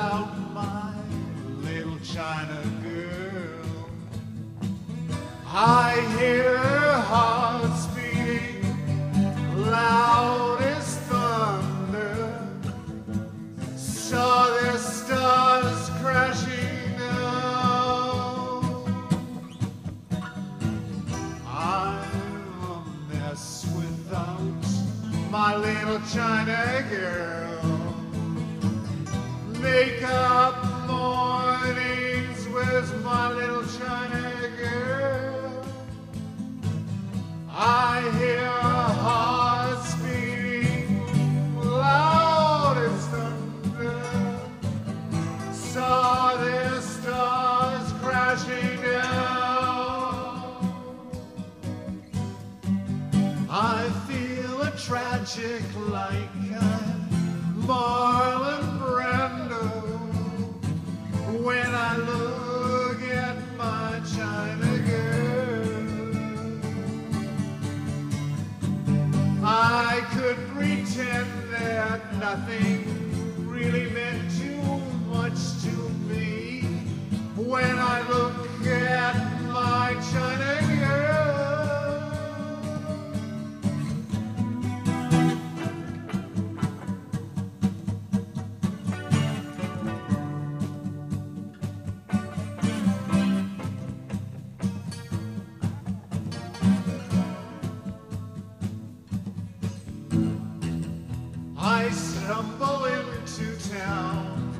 without my little China girl. I hear her heart beating loud as thunder. Saw the stars crashing down. I'm a mess without my little China girl. Make up mornings with my little China girl. I hear her heart beating loud as thunder. Saw the stars crashing down. I feel a tragic like I'm Marlon Brando when I look at my China girl. I could pretend that nothing really meant too much to me when I look I stumble into town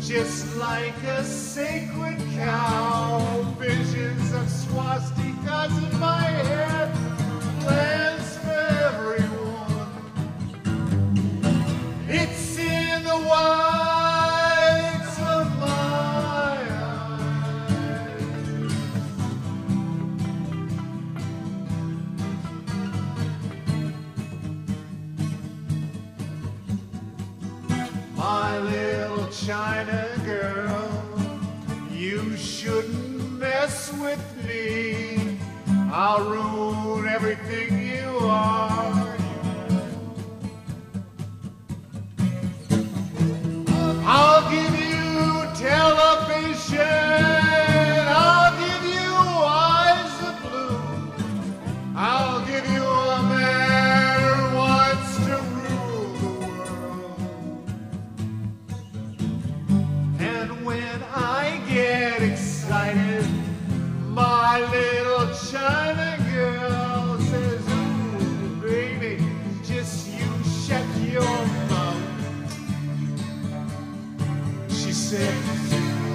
just like a sacred cow. Visions of swastikas in my head, My little China girl, you shouldn't mess with me. I'll ruin everything you are. Yes